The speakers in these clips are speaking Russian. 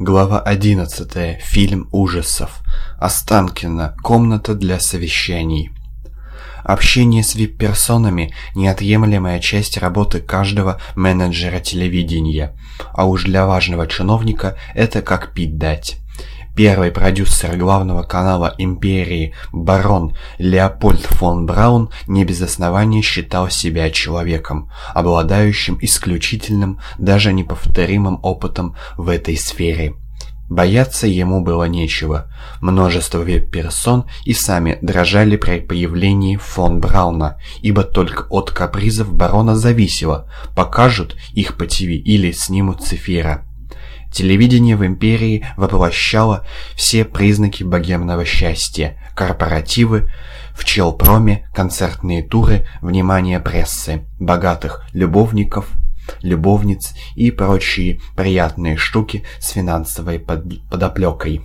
Глава 11. Фильм ужасов. Останкино. Комната для совещаний. Общение с вип-персонами – неотъемлемая часть работы каждого менеджера телевидения, а уж для важного чиновника это как пить дать. Первый продюсер главного канала империи, барон Леопольд фон Браун, не без основания считал себя человеком, обладающим исключительным, даже неповторимым опытом в этой сфере. Бояться ему было нечего. Множество веб-персон и сами дрожали при появлении фон Брауна, ибо только от капризов барона зависело, покажут их по ТВ или снимут с эфира. Телевидение в империи воплощало все признаки богемного счастья, корпоративы, в Челпроме, концертные туры, внимание прессы, богатых любовников, любовниц и прочие приятные штуки с финансовой под подоплекой.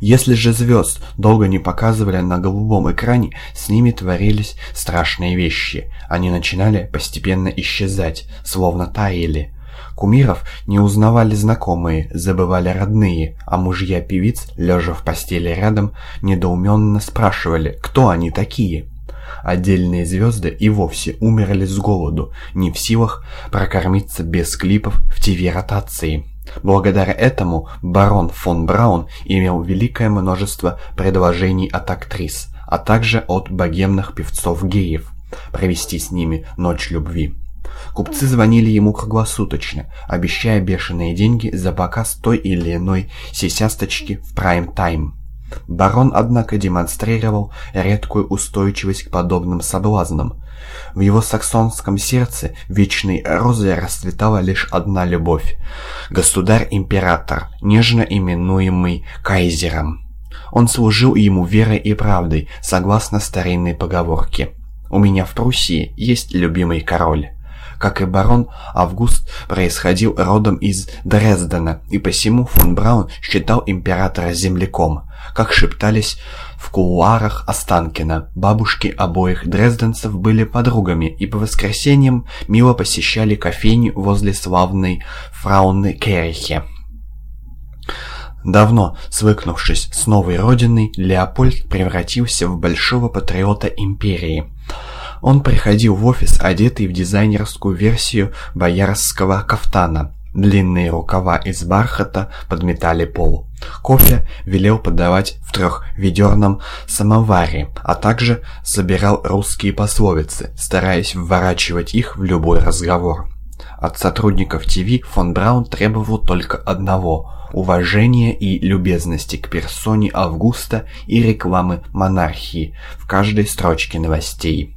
Если же звезд долго не показывали на голубом экране, с ними творились страшные вещи. Они начинали постепенно исчезать, словно таяли. Кумиров не узнавали знакомые, забывали родные, а мужья певиц, лежа в постели рядом, недоуменно спрашивали, кто они такие. Отдельные звезды и вовсе умерли с голоду, не в силах прокормиться без клипов в ТВ-ротации. Благодаря этому барон фон Браун имел великое множество предложений от актрис, а также от богемных певцов-геев провести с ними ночь любви. Купцы звонили ему круглосуточно, обещая бешеные деньги за показ той или иной сисясточки в прайм-тайм. Барон, однако, демонстрировал редкую устойчивость к подобным соблазнам. В его саксонском сердце вечной розой расцветала лишь одна любовь – государь-император, нежно именуемый кайзером. Он служил ему верой и правдой, согласно старинной поговорке. «У меня в Пруссии есть любимый король». Как и барон, Август происходил родом из Дрездена, и посему фон Браун считал императора земляком. Как шептались в кулуарах Останкина, бабушки обоих дрезденцев были подругами и по воскресеньям мило посещали кофейню возле славной Фрауны Керихе. Давно свыкнувшись с новой родиной, Леопольд превратился в большого патриота империи. Он приходил в офис, одетый в дизайнерскую версию боярского кафтана. Длинные рукава из бархата подметали пол. Кофе велел подавать в трехведерном самоваре, а также собирал русские пословицы, стараясь вворачивать их в любой разговор. От сотрудников ТВ фон Браун требовал только одного – уважения и любезности к персоне Августа и рекламы монархии в каждой строчке новостей.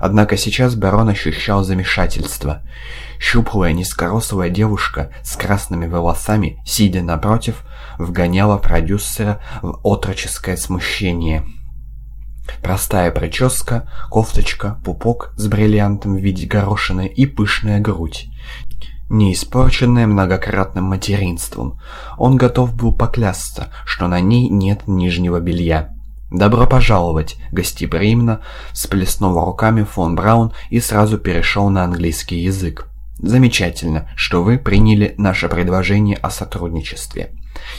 Однако сейчас барон ощущал замешательство. Щуплая низкорослая девушка с красными волосами, сидя напротив, вгоняла продюсера в отроческое смущение. Простая прическа, кофточка, пупок с бриллиантом в виде горошины и пышная грудь. Не испорченная многократным материнством. Он готов был поклясться, что на ней нет нижнего белья. «Добро пожаловать!» – гостеприимно сплеснул руками фон Браун и сразу перешел на английский язык. «Замечательно, что вы приняли наше предложение о сотрудничестве.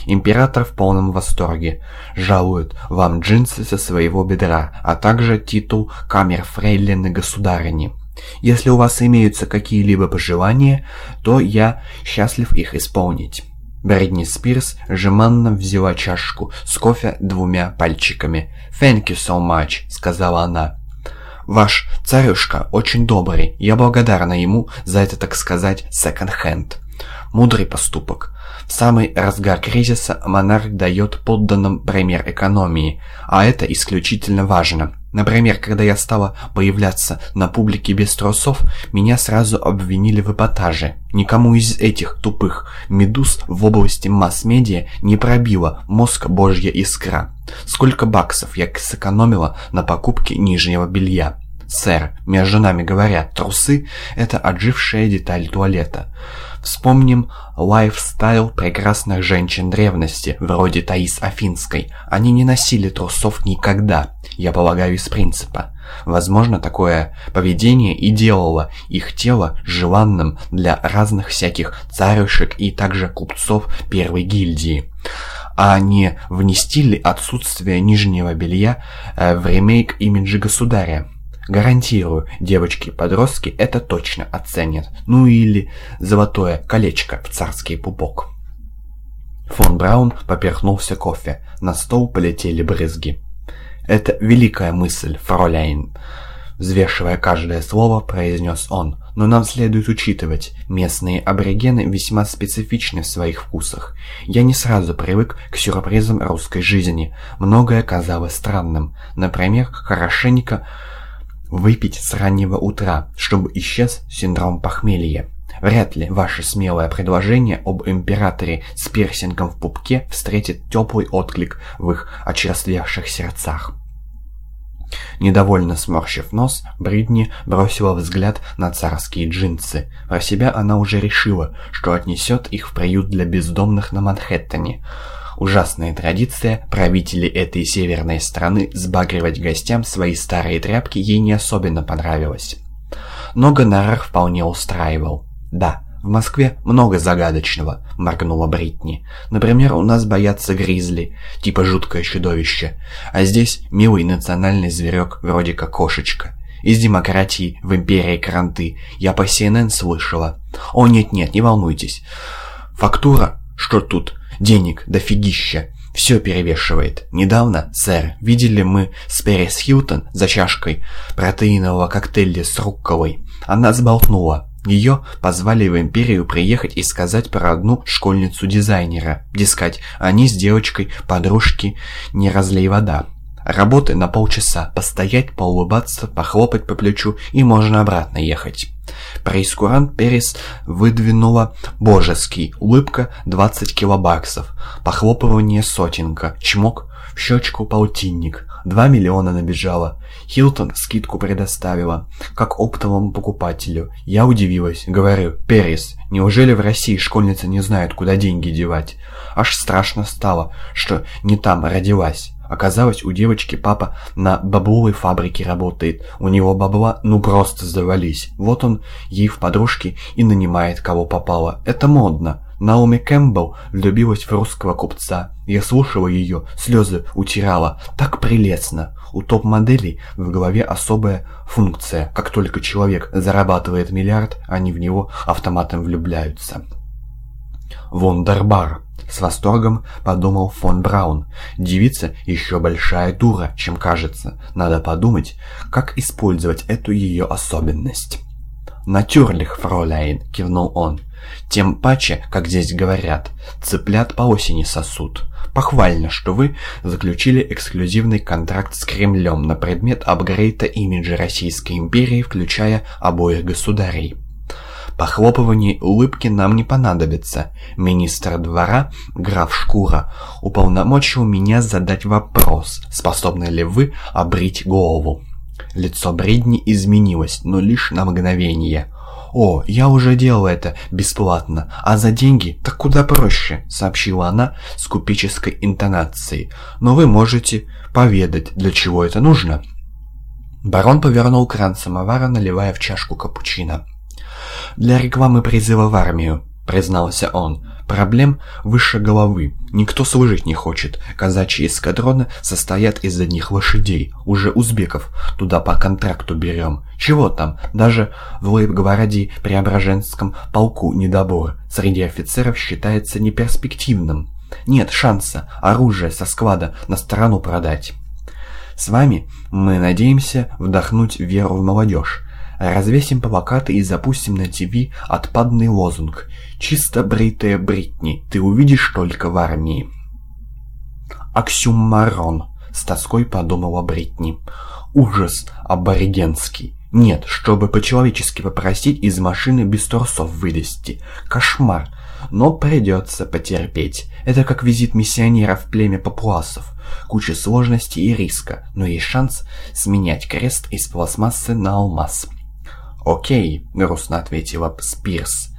Император в полном восторге. Жалует вам джинсы со своего бедра, а также титул камер-фрейлины государыни. Если у вас имеются какие-либо пожелания, то я счастлив их исполнить». Бритни Спирс жеманно взяла чашку с кофе двумя пальчиками. «Thank you so much», — сказала она. «Ваш царюшка очень добрый, я благодарна ему за это, так сказать, second-hand. Мудрый поступок. В самый разгар кризиса монарх дает подданным пример экономии, а это исключительно важно. Например, когда я стала появляться на публике без трусов, меня сразу обвинили в эпатаже. Никому из этих тупых медуз в области масс-медиа не пробила мозг божья искра. Сколько баксов я сэкономила на покупке нижнего белья. Сэр, между нами говоря, трусы – это отжившая деталь туалета. Вспомним лайфстайл прекрасных женщин древности, вроде Таис Афинской. Они не носили трусов никогда, я полагаю, из принципа. Возможно, такое поведение и делало их тело желанным для разных всяких царюшек и также купцов первой гильдии. А не внести ли отсутствие нижнего белья э, в ремейк имиджа государя? Гарантирую, девочки-подростки это точно оценят. Ну или золотое колечко в царский пупок. Фон Браун поперхнулся кофе. На стол полетели брызги. «Это великая мысль, фроляйн», — взвешивая каждое слово, произнес он. «Но нам следует учитывать, местные аборигены весьма специфичны в своих вкусах. Я не сразу привык к сюрпризам русской жизни. Многое казалось странным. Например, хорошенько выпить с раннего утра, чтобы исчез синдром похмелья. Вряд ли ваше смелое предложение об императоре с пирсингом в пупке встретит теплый отклик в их очерствевших сердцах. Недовольно сморщив нос, Бридни бросила взгляд на царские джинсы. Про себя она уже решила, что отнесет их в приют для бездомных на Манхэттене. Ужасная традиция правителей этой северной страны сбагривать гостям свои старые тряпки ей не особенно понравилась. Но гонорар вполне устраивал. «Да, в Москве много загадочного», — моргнула Бритни. «Например, у нас боятся гризли, типа жуткое чудовище. А здесь милый национальный зверек, вроде как кошечка. Из демократии в империи кранты. Я по CNN слышала. О, нет-нет, не волнуйтесь. Фактура? Что тут? Денег дофигища. Все перевешивает. Недавно, сэр, видели мы с Перес Хилтон за чашкой протеинового коктейля с рукколой. Она сболтнула. Ее позвали в Империю приехать и сказать про одну школьницу-дизайнера. Дескать, они с девочкой подружки не разлей вода. Работы на полчаса, постоять, поулыбаться, похлопать по плечу и можно обратно ехать. Прейскурант Перес выдвинула божеский, улыбка 20 килобаксов, похлопывание сотенка, чмок в щечку полтинник, 2 миллиона набежало. Хилтон скидку предоставила, как оптовому покупателю. Я удивилась, говорю, Перес, неужели в России школьницы не знают, куда деньги девать? Аж страшно стало, что не там родилась. Оказалось, у девочки папа на бабловой фабрике работает. У него бабла ну просто завались. Вот он ей в подружки и нанимает кого попало. Это модно. Наоми Кэмпбелл влюбилась в русского купца. Я слушала ее, слезы утирала. Так прелестно. У топ-моделей в голове особая функция. Как только человек зарабатывает миллиард, они в него автоматом влюбляются. Вондербар. С восторгом подумал фон Браун. Девица еще большая дура, чем кажется. Надо подумать, как использовать эту ее особенность. «Натюрлих, фроляйн», — кивнул он. «Тем паче, как здесь говорят, цыплят по осени сосут. Похвально, что вы заключили эксклюзивный контракт с Кремлем на предмет апгрейда имиджа Российской империи, включая обоих государей. Похлопывание улыбки нам не понадобится. Министр двора, граф Шкура, уполномочил меня задать вопрос, способны ли вы обрить голову. Лицо Бредни изменилось, но лишь на мгновение. «О, я уже делала это бесплатно, а за деньги так куда проще», — сообщила она с купеческой интонацией. «Но вы можете поведать, для чего это нужно». Барон повернул кран самовара, наливая в чашку капучино. «Для рекламы призыва в армию», — признался он. «Проблем выше головы. Никто служить не хочет. Казачьи эскадроны состоят из одних лошадей. Уже узбеков туда по контракту берем. Чего там? Даже в Лейб-гвардии Преображенском полку недобор. Среди офицеров считается неперспективным. Нет шанса оружие со склада на сторону продать». С вами мы надеемся вдохнуть веру в молодежь. Развесим плакаты и запустим на ТВ отпадный лозунг «Чисто бритая Бритни, ты увидишь только в армии». «Оксюмарон», — с тоской подумала Бритни. «Ужас аборигенский. Нет, чтобы по-человечески попросить из машины без трусов вылезти. Кошмар. Но придется потерпеть. Это как визит миссионера в племя папуасов. Куча сложностей и риска, но есть шанс сменять крест из пластмассы на алмаз. «Окей», — грустно ответила Спирс.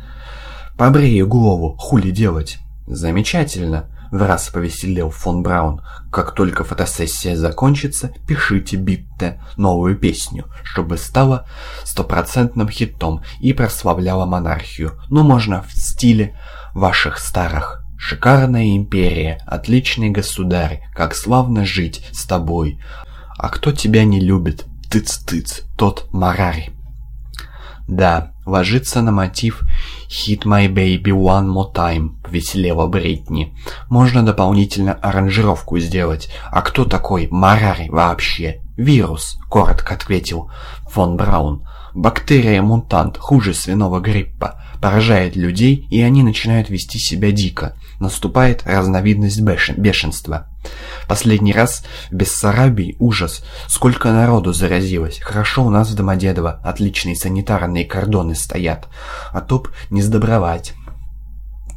«Побрею голову, хули делать?» «Замечательно. В раз повеселел фон Браун. «Как только фотосессия закончится, пишите, Битте, новую песню, чтобы стала стопроцентным хитом и прославляла монархию. Ну, можно в стиле ваших старых. Шикарная империя, отличный государь, как славно жить с тобой. А кто тебя не любит? Тыц-тыц, тот Марари». Да, ложится на мотив «Hit my baby one more time», — повеселела Бритни. Можно дополнительно аранжировку сделать. А кто такой Марари вообще? «Вирус», — коротко ответил фон Браун. «Бактерия-мутант, хуже свиного гриппа. Поражает людей, и они начинают вести себя дико. Наступает разновидность бешенства. Последний раз в Бессарабии ужас. Сколько народу заразилось. Хорошо у нас в Домодедово отличные санитарные кордоны стоят. А топ не сдобровать.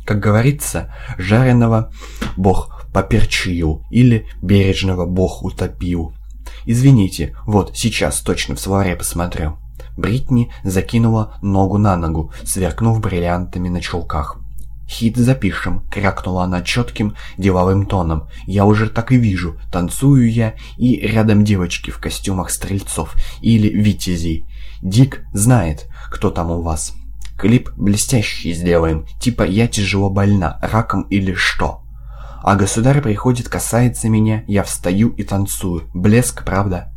Как говорится, жареного бог поперчил или бережного бог утопил. Извините, вот сейчас точно в словаре посмотрю. Бритни закинула ногу на ногу, сверкнув бриллиантами на чулках. «Хит запишем», — крякнула она четким деловым тоном. «Я уже так и вижу. Танцую я, и рядом девочки в костюмах стрельцов или витязей. Дик знает, кто там у вас. Клип блестящий сделаем, типа «Я тяжело больна, раком или что». А государь приходит, касается меня, я встаю и танцую. Блеск, правда?»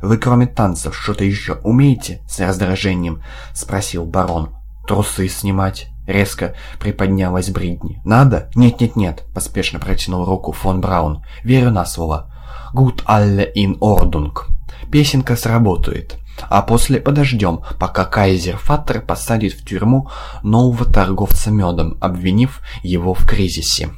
«Вы кроме танцев что-то еще умеете?» — с раздражением спросил барон. «Трусы снимать?» — резко приподнялась Бридни. «Надо?» «Нет-нет-нет», — поспешно протянул руку фон Браун. «Верю на слово. Gut alle in Ordnung». Песенка сработает. А после подождем, пока Кайзер Фаттер посадит в тюрьму нового торговца медом, обвинив его в кризисе.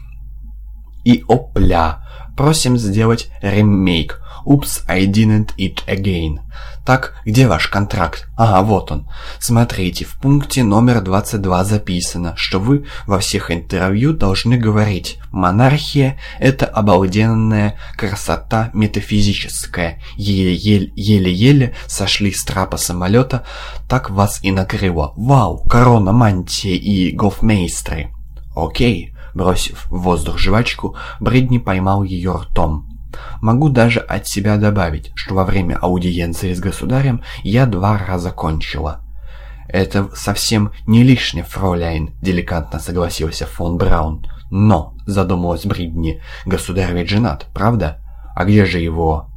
И опля! Просим сделать ремейк. Oops, I didn't it again. Так, где ваш контракт? Ага, вот он. Смотрите, в пункте номер 22 записано, что вы во всех интервью должны говорить «Монархия – это обалденная красота метафизическая. Еле-еле сошли с трапа самолета, так вас и накрыло. Вау, корона, мантия и гофмейстры». Окей. Бросив в воздух жвачку, Бридни поймал ее ртом. Могу даже от себя добавить, что во время аудиенции с государем я два раза кончила. «Это совсем не лишнее, фроляйн», — деликатно согласился фон Браун. «Но», — задумалась Бридни, — «государь ведь женат, правда? А где же его?»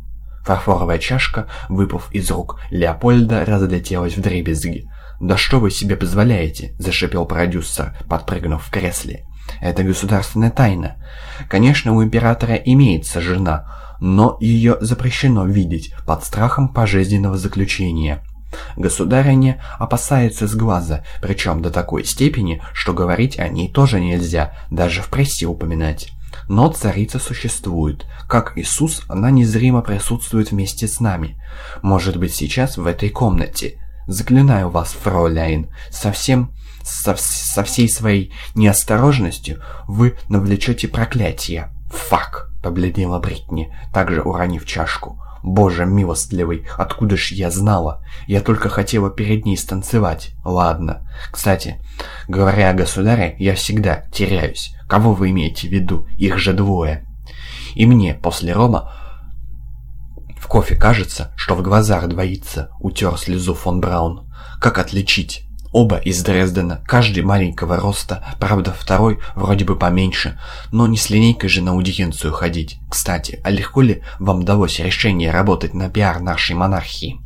Фарфоровая чашка, выпав из рук Леопольда, разлетелась в дребезги. «Да что вы себе позволяете?» – зашипел продюсер, подпрыгнув в кресле. Это государственная тайна. Конечно, у императора имеется жена, но ее запрещено видеть под страхом пожизненного заключения. Государыня опасается сглаза, причем до такой степени, что говорить о ней тоже нельзя, даже в прессе упоминать. Но царица существует. Как Иисус, она незримо присутствует вместе с нами. Может быть, сейчас в этой комнате. Заклинаю вас, фрауляйн, совсем со, со всей своей неосторожностью вы навлечете проклятие. «Фак!» — побледнела Бритни, также уронив чашку. «Боже милостливый, откуда ж я знала? Я только хотела перед ней станцевать. Ладно. Кстати, говоря о государе, я всегда теряюсь. Кого вы имеете в виду? Их же двое». И мне после Рома в кофе кажется, что в глазах двоится, утер слезу фон Браун. Как отличить? Оба из Дрездена, каждый маленького роста, правда второй вроде бы поменьше, но не с линейкой же на аудиенцию ходить. Кстати, а легко ли вам удалось решение работать на пиар нашей монархии?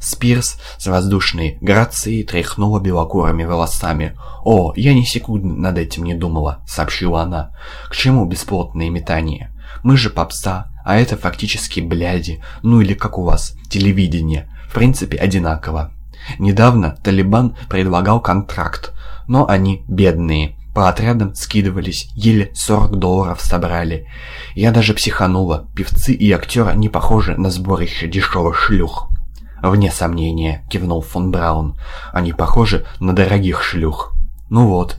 Спирс с воздушной грацией тряхнула белокурыми волосами. «О, я ни секунды над этим не думала», — сообщила она. «К чему бесплотные метания? Мы же попса, а это фактически бляди, ну или как у вас, телевидение. В принципе, одинаково». Недавно Талибан предлагал контракт, но они бедные. По отрядам скидывались, еле 40 долларов собрали. Я даже психанула, певцы и актеры не похожи на сборище дешевых шлюх. «Вне сомнения», — кивнул фон Браун, — «они похожи на дорогих шлюх». «Ну вот,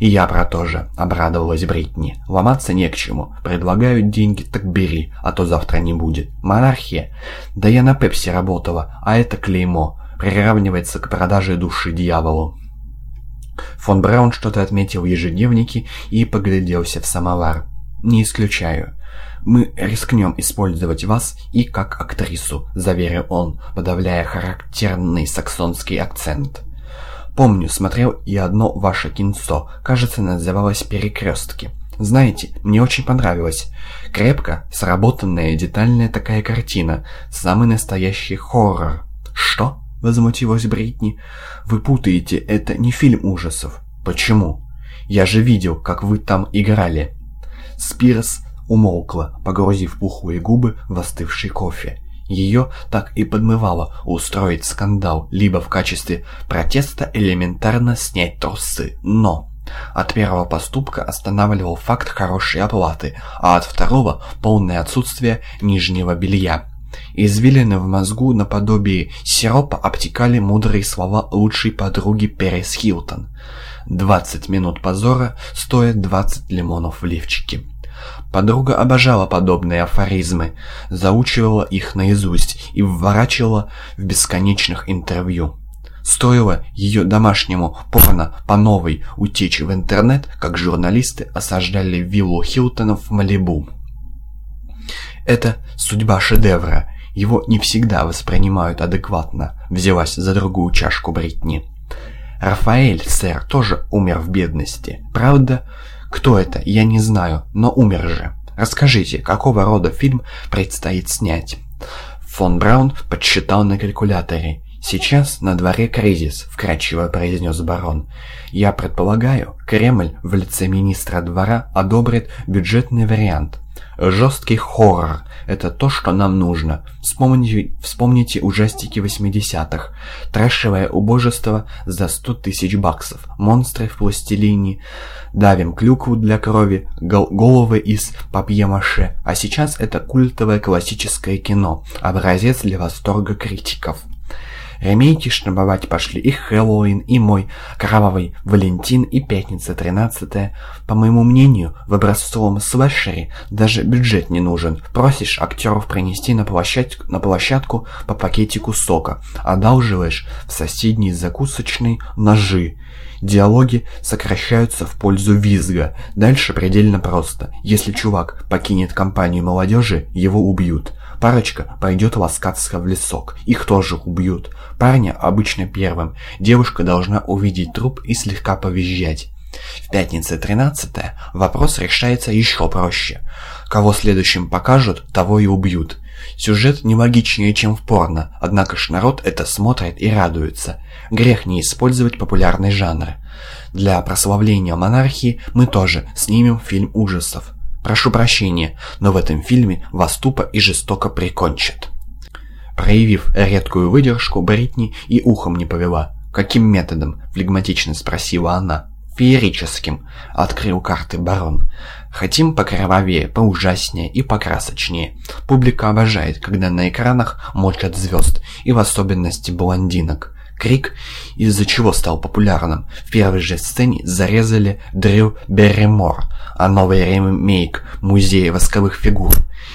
и я про то же», — обрадовалась Бритни. «Ломаться не к чему. Предлагают деньги, так бери, а то завтра не будет. Монархия? Да я на Пепси работала, а это клеймо приравнивается к продаже души дьяволу. Фон Браун что-то отметил в ежедневнике и погляделся в самовар. «Не исключаю. Мы рискнем использовать вас и как актрису», — заверил он, подавляя характерный саксонский акцент. «Помню, смотрел и одно ваше кинцо, кажется, называлось «Перекрестки». Знаете, мне очень понравилось. Крепко, сработанная, детальная такая картина. Самый настоящий хоррор. Что? Возмутилась Бритни. Вы путаете, это не фильм ужасов. Почему? Я же видел, как вы там играли. Спирс умолкла, погрузив пухлые губы в остывший кофе. Ее так и подмывало устроить скандал, либо в качестве протеста элементарно снять трусы. Но от первого поступка останавливал факт хорошей оплаты, а от второго – полное отсутствие нижнего белья. Извилины в мозгу наподобие сиропа обтекали мудрые слова лучшей подруги Перес Хилтон. «20 минут позора стоят 20 лимонов в лифчике». Подруга обожала подобные афоризмы, заучивала их наизусть и вворачивала в бесконечных интервью. Стоило ее домашнему порно по новой утечь в интернет, как журналисты осаждали виллу Хилтонов в Малибу. Это судьба шедевра. Его не всегда воспринимают адекватно. Взялась за другую чашку Бритни. Рафаэль, сэр, тоже умер в бедности. Правда, кто это, я не знаю, но умер же. Расскажите, какого рода фильм предстоит снять? Фон Браун подсчитал на калькуляторе. «Сейчас на дворе кризис», — вкратчиво произнес барон. «Я предполагаю, Кремль в лице министра двора одобрит бюджетный вариант. Жесткий хоррор — это то, что нам нужно. Вспомните, вспомните ужастики 80-х. Трэшевое убожество за 100 тысяч баксов. Монстры в пластилине. Давим клюкву для крови. Гол головы из папье-маше. А сейчас это культовое классическое кино. Образец для восторга критиков. Ремейки штамповать пошли и Хэллоуин, и мой Кровавый Валентин, и Пятница 13 По моему мнению, в образцовом слэшере даже бюджет не нужен. Просишь актеров принести на площадку, на площадку по пакетику сока, одалживаешь в соседней закусочной ножи. Диалоги сокращаются в пользу визга. Дальше предельно просто. Если чувак покинет компанию молодежи, его убьют. Парочка пойдет ласкаться в лесок. Их тоже убьют. Парня обычно первым. Девушка должна увидеть труп и слегка повизжать. В пятницу 13 вопрос решается еще проще. Кого следующим покажут, того и убьют. Сюжет не логичнее, чем в порно, однако ж народ это смотрит и радуется. Грех не использовать популярный жанр. Для прославления монархии мы тоже снимем фильм ужасов. Прошу прощения, но в этом фильме вас тупо и жестоко прикончат. Проявив редкую выдержку, Бритни и ухом не повела. «Каким методом?» – флегматично спросила она. «Феерическим», — открыл карты барон. «Хотим покровавее, поужаснее и покрасочнее. Публика обожает, когда на экранах мочат звезд, и в особенности блондинок. Крик, из-за чего стал популярным. В первой же сцене зарезали Дрю Берримор, а новый ремейк «Музея восковых фигур».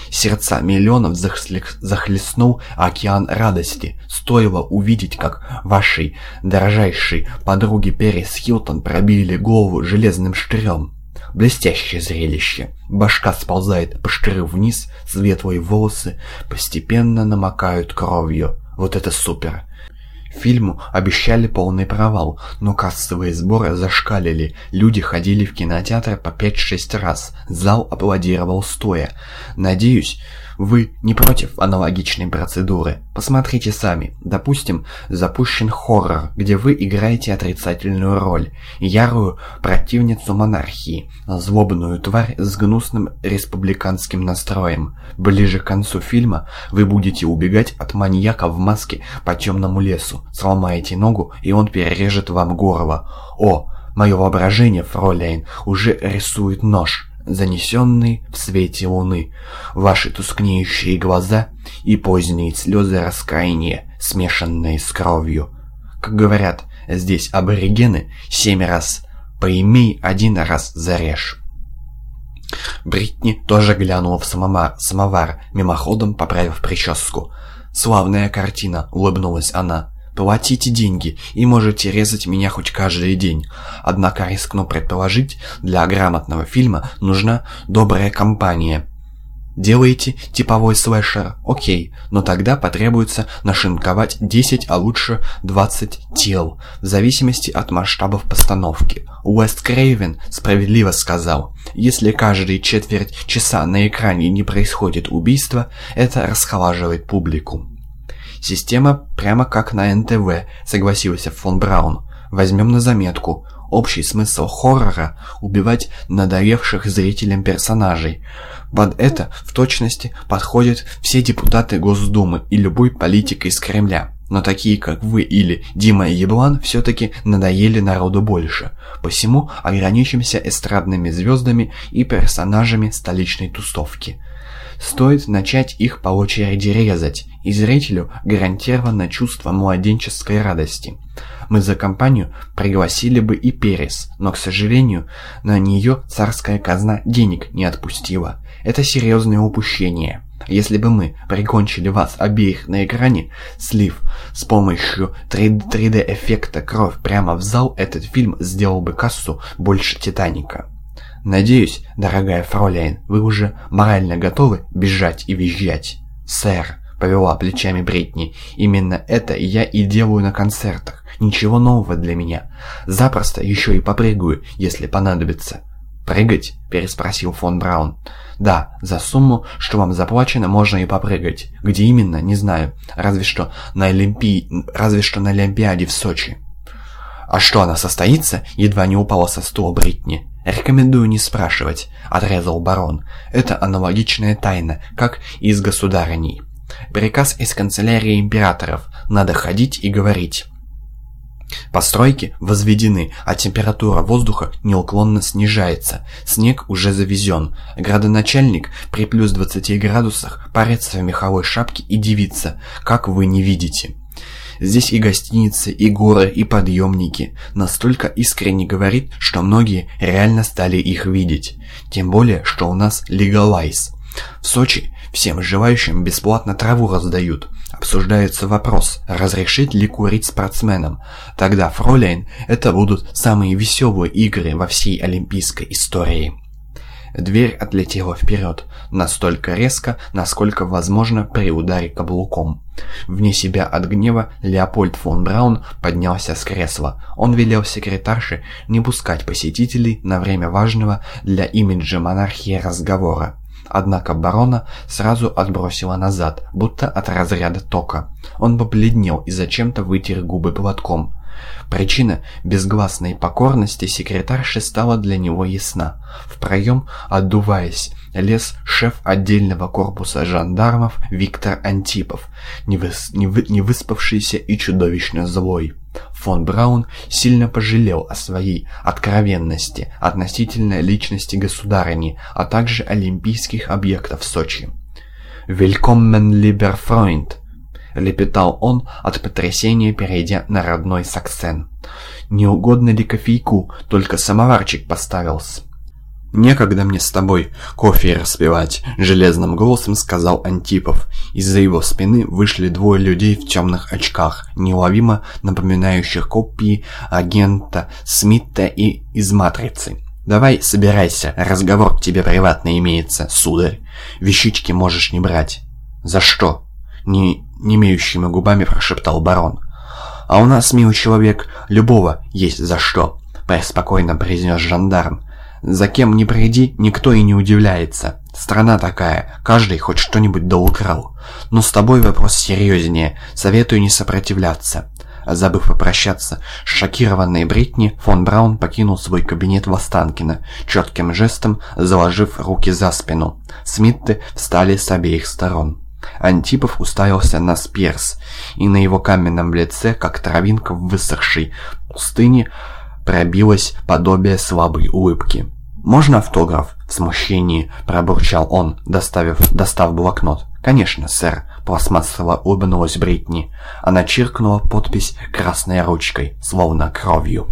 Сердца миллионов захлестнул океан радости. Стоило увидеть, как вашей дорожайшей подруге Перес Хилтон пробили голову железным штырем. Блестящее зрелище. Башка сползает по штырю вниз, светлые волосы постепенно намокают кровью. Вот это супер. Фильму обещали полный провал, но кассовые сборы зашкалили, люди ходили в кинотеатр по 5-6 раз, зал аплодировал стоя. Надеюсь, вы не против аналогичной процедуры? Посмотрите сами. Допустим, запущен хоррор, где вы играете отрицательную роль. Ярую противницу монархии. Злобную тварь с гнусным республиканским настроем. Ближе к концу фильма вы будете убегать от маньяка в маске по темному лесу. Сломаете ногу, и он перережет вам горло. О, мое воображение, фролейн, уже рисует нож занесенный в свете луны, ваши тускнеющие глаза и поздние слезы раскаяния, смешанные с кровью. Как говорят здесь аборигены, семь раз поимей, один раз зарежь. Бритни тоже глянула в самовар, самовар, мимоходом поправив прическу. «Славная картина», — улыбнулась она. Платите деньги и можете резать меня хоть каждый день. Однако рискну предположить, для грамотного фильма нужна добрая компания. Делаете типовой слэшер? Окей, но тогда потребуется нашинковать 10, а лучше 20 тел, в зависимости от масштабов постановки. Уэст Крейвен справедливо сказал, если каждые четверть часа на экране не происходит убийство, это расхолаживает публику. Система прямо как на НТВ, согласился фон Браун. Возьмем на заметку. Общий смысл хоррора – убивать надоевших зрителям персонажей. Под это в точности подходят все депутаты Госдумы и любой политик из Кремля. Но такие, как вы или Дима Еблан, все-таки надоели народу больше. Посему ограничимся эстрадными звездами и персонажами столичной тусовки. Стоит начать их по очереди резать, и зрителю гарантировано чувство младенческой радости. Мы за компанию пригласили бы и Перес, но, к сожалению, на нее царская казна денег не отпустила. Это серьезное упущение. Если бы мы прикончили вас обеих на экране, слив с помощью 3D-эффекта кровь прямо в зал, этот фильм сделал бы кассу больше «Титаника». Надеюсь, дорогая фроляйн, вы уже морально готовы бежать и визжать? Сэр, повела плечами Бритни, именно это я и делаю на концертах. Ничего нового для меня. Запросто еще и попрыгаю, если понадобится. «Прыгать?» – переспросил фон Браун. «Да, за сумму, что вам заплачено, можно и попрыгать. Где именно, не знаю. Разве что на Олимпии... Разве что на Олимпиаде в Сочи». «А что, она состоится?» – едва не упала со стула Бритни. «Рекомендую не спрашивать», – отрезал барон. «Это аналогичная тайна, как и с государыней. Приказ из канцелярии императоров. Надо ходить и говорить». Постройки возведены, а температура воздуха неуклонно снижается. Снег уже завезен. Градоначальник при плюс 20 градусах парится в меховой шапке и дивится, как вы не видите. Здесь и гостиницы, и горы, и подъемники. Настолько искренне говорит, что многие реально стали их видеть. Тем более, что у нас легалайз. В Сочи всем желающим бесплатно траву раздают. Обсуждается вопрос, разрешить ли курить спортсменам. Тогда, фроляйн, это будут самые веселые игры во всей олимпийской истории. Дверь отлетела вперед, настолько резко, насколько возможно при ударе каблуком. Вне себя от гнева Леопольд фон Браун поднялся с кресла. Он велел секретарше не пускать посетителей на время важного для имиджа монархии разговора. Однако барона сразу отбросило назад, будто от разряда тока. Он побледнел и зачем-то вытер губы платком. Причина безгласной покорности секретарши стала для него ясна. В проем, отдуваясь, лез шеф отдельного корпуса жандармов Виктор Антипов, невыс невы невыспавшийся и чудовищно злой. Фон Браун сильно пожалел о своей откровенности относительно личности государыни, а также олимпийских объектов Сочи. «Willkommen, lieber Freund!» — лепетал он от потрясения, перейдя на родной саксен. «Не угодно ли кофейку, только самоварчик поставился?» «Некогда мне с тобой кофе распивать», — железным голосом сказал Антипов. Из-за его спины вышли двое людей в темных очках, неуловимо напоминающих копии агента Смита и из «Матрицы». «Давай, собирайся, разговор к тебе приватно имеется, сударь. Вещички можешь не брать». «За что?» — не, не имеющими губами прошептал барон. «А у нас, милый человек, любого есть за что», — преспокойно произнес жандарм. За кем ни пройди, никто и не удивляется. Страна такая, каждый хоть что-нибудь да украл. Но с тобой вопрос серьезнее, советую не сопротивляться. Забыв попрощаться с шокированной Бритни, фон Браун покинул свой кабинет в Останкино, четким жестом заложив руки за спину. Смитты встали с обеих сторон. Антипов уставился на Спирс, и на его каменном лице, как травинка в высохшей пустыне, пробилось подобие слабой улыбки. «Можно автограф?» — в смущении пробурчал он, доставив, достав блокнот. «Конечно, сэр», — пластмассово улыбнулась Бритни. Она чиркнула подпись красной ручкой, словно кровью.